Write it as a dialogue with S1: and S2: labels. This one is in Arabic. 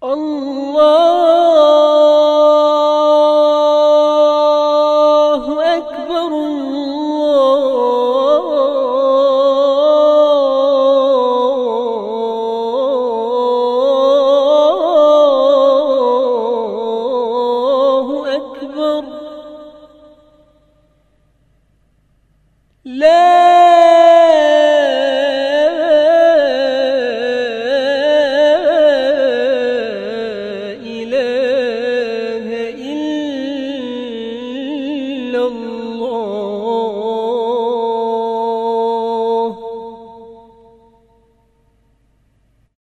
S1: Allah. الله